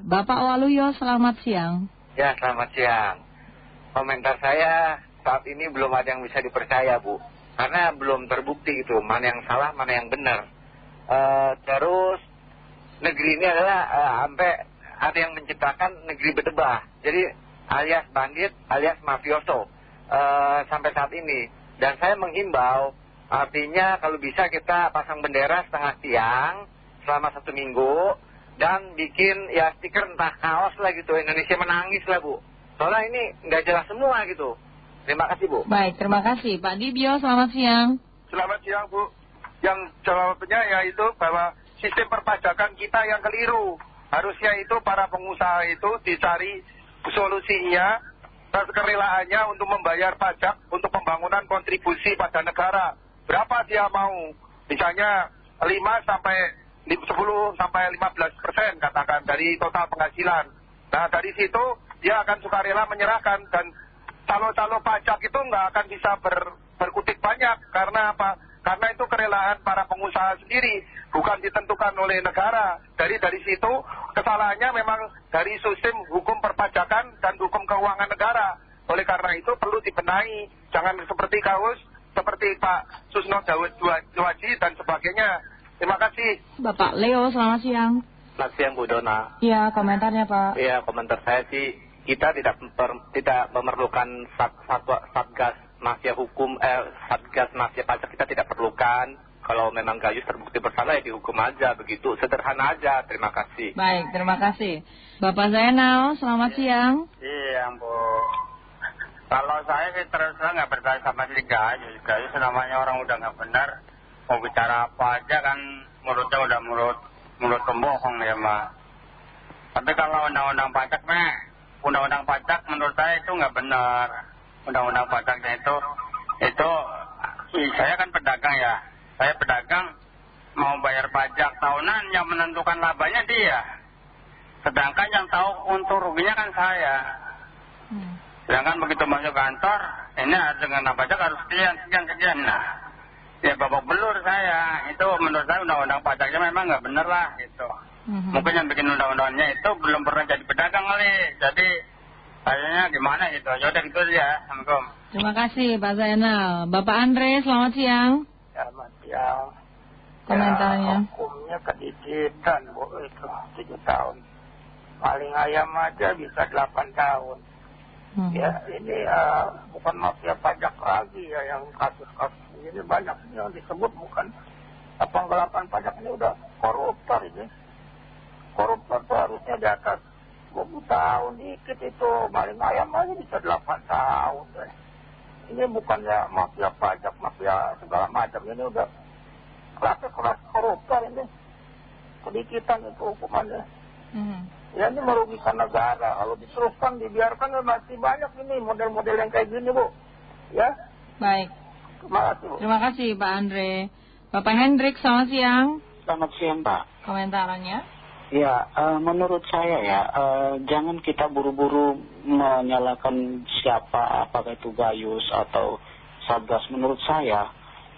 Bapak Waluyo, selamat siang. Ya, selamat siang. Komentar saya saat ini belum ada yang bisa dipercaya, Bu. Karena belum terbukti itu, mana yang salah, mana yang benar. Eh, terus, negeri ini adalah eh, sampai ada yang menciptakan negeri berdebah. Jadi, alias bandit, alias mafioso. Eh, sampai saat ini. Dan saya menghimbau, artinya kalau bisa kita pasang bendera setengah tiang selama satu minggu dan bikin ya stiker entah kaos lah gitu Indonesia menangis lah Bu soalnya ini nggak jelas semua gitu terima kasih Bu Baik, terima kasih. Pak Dibio, selamat siang. Selamat siang Bu. Yang jawabnya yaitu bahwa sistem perpajakan kita yang keliru. Harusnya itu para pengusaha itu dicari solusinya dan kerelaannya untuk membayar pajak untuk pembangunan kontribusi pada negara. Berapa dia mau? Misalnya 5 sampai 10 sampai 15 persen katakan dari total penghasilan. Nah dari situ dia akan sukarela menyerahkan dan calo-calo pajak itu nggak akan bisa ber, berkutik banyak karena apa? Karena itu kerelaan para pengusaha sendiri, bukan ditentukan oleh negara. Dari dari situ kesalahannya memang dari sistem hukum perpajakan dan hukum keuangan negara. Oleh karena itu perlu dibenahi, jangan seperti kaus, seperti Pak Susno Juwaji dan sebagainya. Terima kasih. Bapak Leo, selamat siang. selamat siang Bu Dona Iya, komentarnya Pak. Iya komentar saya sih kita tidak memper- tidak memerlukan sat, satwa, satgas mafia hukum eh satgas mafia pajak kita tidak perlukan kalau memang Gayus terbukti bersalah ya dihukum aja begitu sederhana aja terima kasih Baik, terima kasih. Bapak Zainal, selamat siang. Iya Bu. Kalau saya sih terus terang nggak percaya sama si Gayus. Gayus namanya orang udah nggak benar. Mau bicara apa aja kan mulutnya udah mulut mulut pembohong ya Mbak. Tapi kalau undang-undang pajak mah, undang-undang pajak menurut saya itu nggak benar. Undang-undang pajaknya itu, itu saya kan pedagang ya. Saya pedagang mau bayar pajak tahunan yang menentukan labanya dia. Sedangkan yang tahu untung ruginya kan saya. Hmm. Sedangkan begitu masuk kantor, ini harus dengan pajak harus sekian, sekian, sekian. Nah, ya babak belur saya. Itu menurut saya undang-undang pajaknya memang nggak bener lah gitu. Mhm. Mungkin yang bikin undang-undangnya itu belum pernah jadi pedagang kali. Jadi, kayaknya gimana gitu. Yaudah gitu aja. Assalamualaikum. Terima kasih Pak Zainal. Bapak Andre, selamat siang. Selamat siang. Komentarnya. Ya, hukumnya kedikitan, Bu, itu 7 tahun. Paling ayam aja bisa 8 tahun. Mhm. Ya, ini eh, bukan mafia pajak lagi ya yang kasus-kasus ini banyak yang disebut bukan penggelapan pajak ini udah koruptor ini. Koruptor tuh harusnya di atas 20 tahun dikit itu maling ayam aja bisa 8 tahun deh. Ini bukannya mafia pajak, mafia segala macam ini udah kelas-kelas koruptor ini. Kedikitan itu hukumannya. Mhm. Ya ini merugikan negara. Kalau diteruskan, dibiarkan ya masih banyak ini model-model yang kayak gini, Bu. Ya, Baik, terima kasih, Bu. terima kasih Pak Andre. Bapak Hendrik, selamat siang. Selamat siang Pak. Komentarnya. Ya, eh, menurut saya ya, eh, jangan kita buru-buru menyalahkan siapa, apakah itu Gayus atau Satgas. Menurut saya,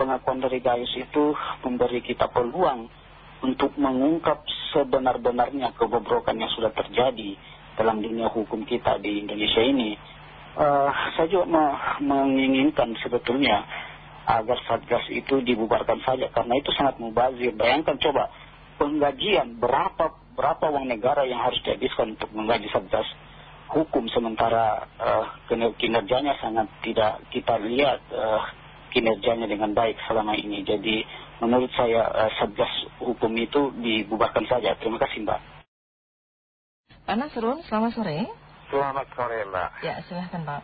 pengakuan dari Gayus itu memberi kita peluang untuk mengungkap sebenar-benarnya kebobrokan yang sudah terjadi dalam dunia hukum kita di Indonesia ini. Eh, saya juga me- menginginkan sebetulnya agar Satgas itu dibubarkan saja karena itu sangat mubazir. Bayangkan coba penggajian berapa berapa uang negara yang harus dihabiskan untuk menggaji Satgas hukum sementara eh, kiner- kinerjanya sangat tidak kita lihat eh, kinerjanya dengan baik selama ini. Jadi menurut saya eh, Satgas hukum itu dibubarkan saja. Terima kasih Mbak. Pak Nasrun, selamat sore. selamat sore Mbak Ya, silahkan Pak.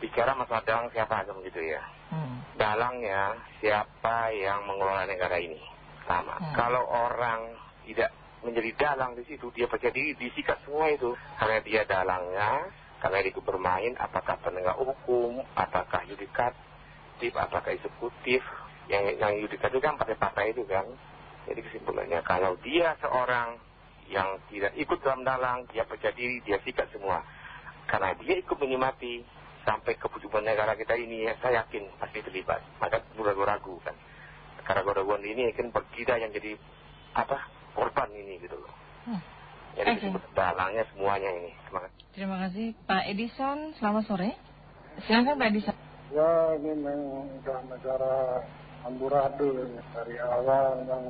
bicara masalah dalang siapa aja begitu ya Hmm. dalangnya siapa yang mengelola negara ini sama Hmm. kalau orang tidak menjadi dalang di situ dia percaya diri disikat semua itu karena dia dalangnya karena dia bermain apakah penegak hukum apakah yudikatif apakah eksekutif yang yang yudikatif kan partai-partai itu kan jadi kesimpulannya kalau dia seorang yang tidak ikut dalam dalang dia percaya diri dia sikat semua karena dia ikut menikmati sampai kebutuhan negara kita ini ya, saya yakin pasti terlibat maka ragu-ragu kan karena ragu-raguan ini kan kita yang jadi apa korban ini gitu loh Hmm. Jadi disebut dalangnya semuanya ini. Terima kasih. Terima kasih. Pak Edison, selamat sore. Silakan Pak Edison. Ya ini memang udah negara amburadul dari awal yang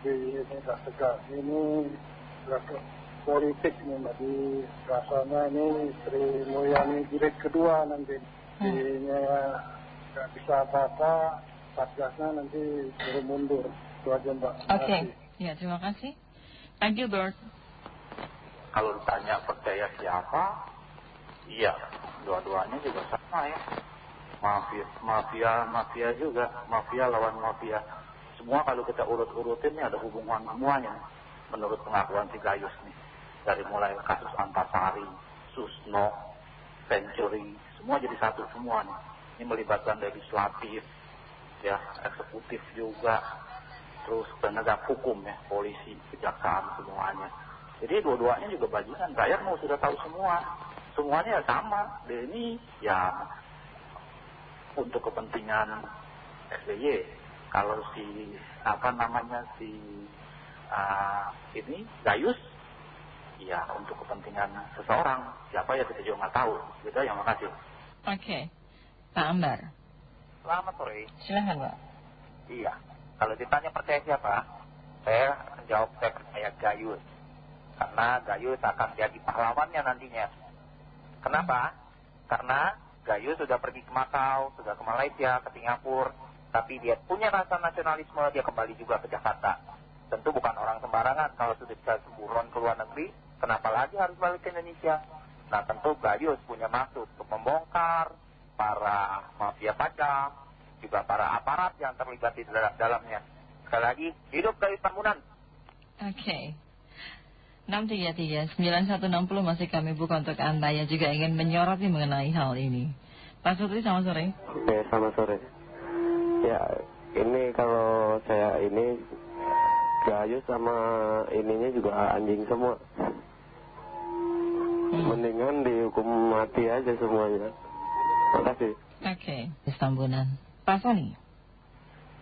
di ini gak tegas ini politik nih mbak di rasanya ini Sri Mulyani jilid kedua nanti ini nggak bisa apa-apa satgasnya nanti suruh mundur itu aja mbak Oke. Terima kasih. Ya, terima kasih. Pak Gilbert. Kalau ditanya percaya siapa, iya, dua-duanya juga sama ya. Mafia, mafia, mafia juga, mafia lawan mafia. Semua kalau kita urut-urutin ini ada hubungan semuanya. Menurut pengakuan si Gayus nih. Dari mulai kasus Antasari, Susno, Century, semua jadi satu semua nih. Ini melibatkan legislatif, ya, eksekutif juga, terus penegak hukum ya, polisi, kejaksaan semuanya. Jadi dua-duanya juga bajingan. Rakyat mau sudah tahu semua. Semuanya ya sama. Ini ya untuk kepentingan SBY. Kalau si apa namanya si ah, ini Gayus, ya untuk kepentingan seseorang. Siapa ya kita juga nggak tahu. Gitu ya, makasih. Oke. Pak Ambar. Selamat sore. Silakan Pak. Iya. Kalau ditanya percaya siapa, saya akan jawab saya percaya Gayus. Karena Gayus akan jadi pahlawannya nantinya. Kenapa? Karena Gayus sudah pergi ke Macau, sudah ke Malaysia, ke Singapura. Tapi dia punya rasa nasionalisme, dia kembali juga ke Jakarta. Tentu bukan orang sembarangan. Kalau sudah bisa semburon ke luar negeri, kenapa lagi harus balik ke Indonesia? Nah tentu Gayus punya maksud untuk membongkar para mafia pajak, juga para aparat yang terlibat di dalam dalamnya. Sekali lagi, hidup Gayus Tambunan. Oke. 633-9160 masih kami buka untuk Anda yang juga ingin menyoroti mengenai hal ini. Pak Sutri, selamat sore. Oke, selamat sore. Ya, ini kalau saya ini Gayus sama ininya juga anjing semua. Hmm. Mendingan dihukum mati aja semuanya. Makasih. Oke. Istambunan. Pak Soni.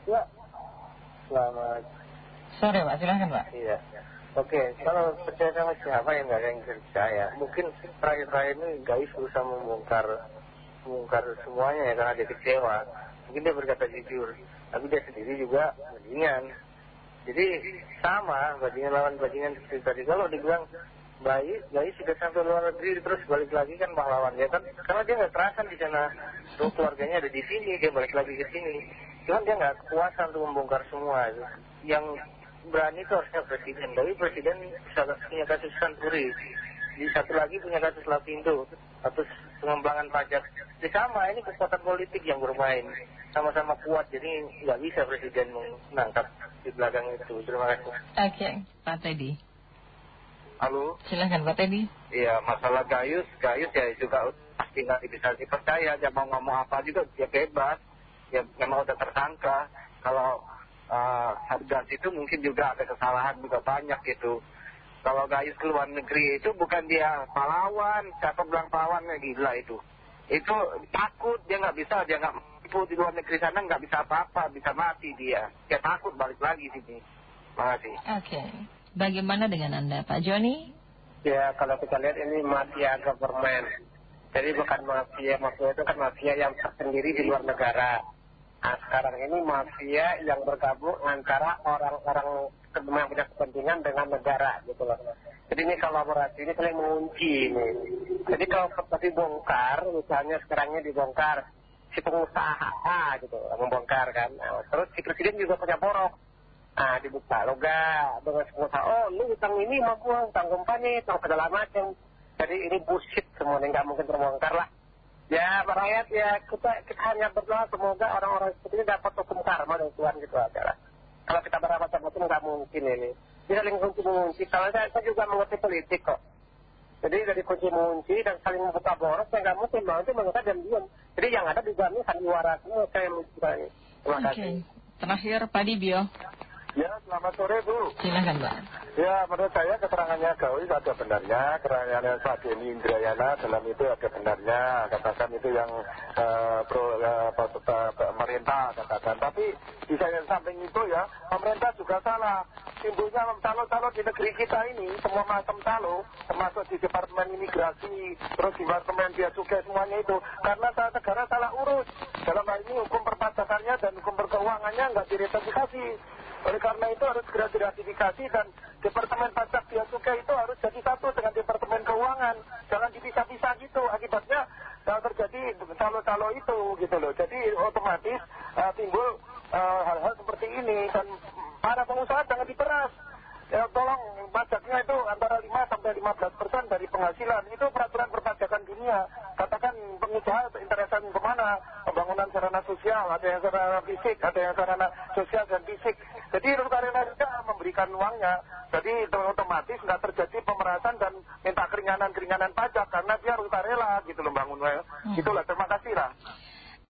ya selamat Sore Pak, silakan Pak. Iya. Oke, kalau percaya sama siapa yang nggak ada yang percaya. Mungkin terakhir-terakhir ini Gais berusaha membongkar membongkar semuanya ya karena dia kecewa. Mungkin dia berkata jujur, tapi dia sendiri juga bajingan. Jadi sama bajingan lawan bajingan seperti tadi. Kalau dibilang baik, Gais sudah sampai luar negeri terus balik lagi kan pahlawan ya kan? Karena dia nggak kerasan di sana. Tuh keluarganya ada di sini, dia balik lagi ke sini. Cuman dia nggak kuasa untuk membongkar semua. Yang berani itu harusnya presiden. Tapi presiden punya kasus santuri. Di satu lagi punya kasus Lapindo. Kasus pengembangan pajak. Jadi sama, ini kekuatan politik yang bermain. Sama-sama kuat, jadi nggak bisa presiden menangkap di belakang itu. Terima kasih. Oke. Pak Teddy. Halo, Silakan Pak Teddy. iya masalah Gayus, Gayus ya juga pasti nggak bisa dipercaya. Dia mau ngomong apa juga dia bebas. Ya memang udah tersangka. Kalau uh, Satgas itu mungkin juga ada kesalahan juga banyak gitu. Kalau Gayus ke luar negeri itu bukan dia pahlawan, siapa bilang pahlawannya gila itu. Itu takut, dia nggak bisa, dia nggak mampu di luar negeri sana nggak bisa apa-apa, bisa mati dia. Dia takut balik lagi sini. Makasih. Oke. Bagaimana dengan Anda Pak Joni? Ya, kalau kita lihat ini mafia government. Jadi bukan mafia, mafia itu kan mafia yang tersendiri di luar negara. Nah, sekarang ini mafia yang bergabung antara orang-orang yang punya kepentingan dengan negara gitu loh. Jadi ini kolaborasi ini saling mengunci ini. Jadi kalau seperti bongkar, misalnya sekarangnya dibongkar si pengusaha A gitu, membongkar kan. Nah, terus si presiden juga punya borok. Nah, dibuka loga dengan pengusaha, oh lu utang ini mau gua, utang kompani, utang segala macam. Jadi ini bullshit semua, nggak mungkin terbongkar lah. Ya, rakyat ya kita, kita hanya berdoa semoga orang-orang seperti ini dapat hukum karma dari Tuhan gitu aja lah. Kalau kita berapa sama itu nggak mungkin ini. Dia saling kunci mengunci. Kalau saya, saya juga mengerti politik kok. Jadi dari kunci mengunci dan saling membuka boros, saya nggak mungkin mau itu mereka diam diam. Jadi yang ada di dalamnya sandiwara semua saya menunjukkan. Terima kasih. Terakhir Pak Dibio. Ya, selamat sore Bu. Silahkan Pak. Ya, menurut saya keterangannya Gawis ada benarnya, keterangannya Pak Denny Indrayana dalam itu ada benarnya, katakan itu yang eh, pro apa, pemerintah katakan. Tapi di saya samping itu ya, pemerintah juga salah. Timbulnya calo-calo di negeri kita ini, semua macam calo, termasuk di Departemen Imigrasi, terus di Departemen Bea Cukai semuanya itu, karena saat negara salah urus. Dalam hal ini hukum perpajakannya dan hukum perkeuangannya nggak diratifikasi. Oleh karena itu harus segera diratifikasi dan Departemen Pajak Bea Cukai itu harus jadi satu dengan Departemen Keuangan. Jangan dipisah-pisah gitu. Akibatnya uh, terjadi calo-calo itu gitu loh. Jadi otomatis uh, timbul uh, hal-hal seperti ini dan para pengusaha jangan diperas. Ya tolong pajaknya itu antara 5 sampai 15 persen dari penghasilan. Itu peraturan perpajakan dunia. Katakan pengusaha interesan ke mana? Pembangunan sarana sosial, ada yang sarana fisik, ada yang sarana sosial dan fisik. Jadi sukarela juga memberikan uangnya. Jadi otomatis nggak terjadi pemerasan dan minta keringanan-keringanan pajak karena dia sukarela gitu loh bangun. Itulah terima kasih lah.